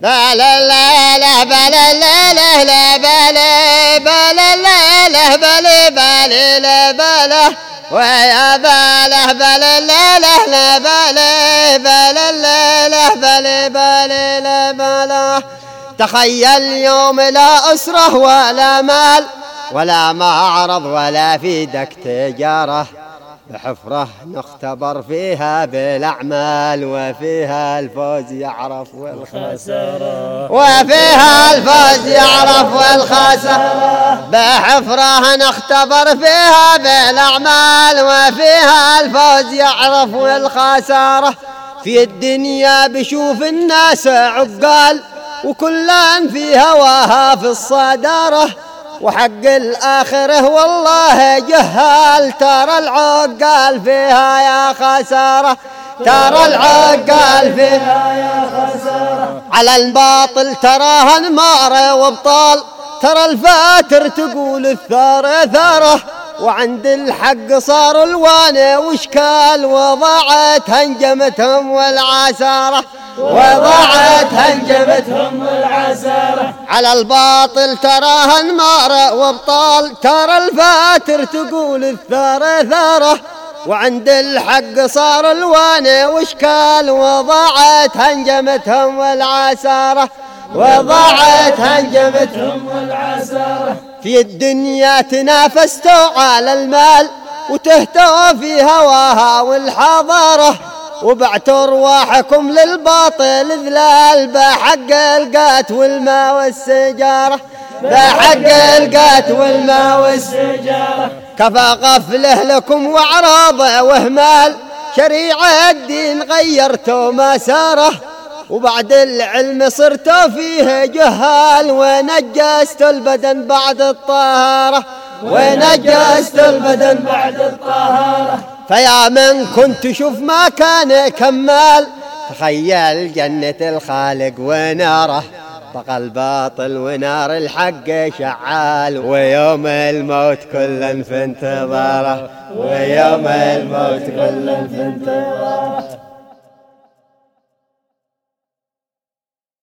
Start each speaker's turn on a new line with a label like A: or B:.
A: لا لا لا لا بلا لا لا لا بلا بلا لا لا بلا بلا لا بلا ويا بلا بلا لا لا لا بلا بلا لا لا بلا بلا لا بلا تخيل يوم لا أسرة ولا مال ولا معرض ولا في دك تجاره بحفرة نختبر فيها بالأعمال وفيها الفوز يعرف والخسارة. وفيها الفوز يعرف والخسارة. بحفرة نختبر فيها بالأعمال وفيها الفوز يعرف والخسارة. في الدنيا بشوف الناس عقال وكلان في هواها في الصدارة. وحق الآخرة والله جهال. ترى العقال فيها يا خسارة. ترى العقال فيها يا خسارة. على الباطل تراها انمارة وابطال ترى الفاتر تقول الثار ثارة. وعند الحق صار الوانة واشكال. وضاعت هنجمتهم والعسارة. والعساره على الباطل تراها انماره وابطال ترى الفاتر تقول الثارة ثارة. وعند الحق صار الوانه واشكال وضاعت هنجمتهم والعسارة. وضاعت هنجمتهم والعسارة. في الدنيا تنافستوا على المال وتهتوا في هواها والحضارة. وبعتوا ارواحكم للباطل ذلال بحق القات والماء والسجارة. بحق القات والماء والسجارة. كفى غفله لكم واعراضه واهمال شريعة الدين غيرتوا مساره. وبعد العلم صرتوا فيه جهال. ونجست البدن بعد الطهارة. ونجست البدن بعد الطهارة. فيا من كنت شوف ما كان كمال. تخيل جنة الخالق وناره طق الباطل ونار الحق شعال. ويوم الموت كل في انتظاره ويوم الموت كل في انتظاره.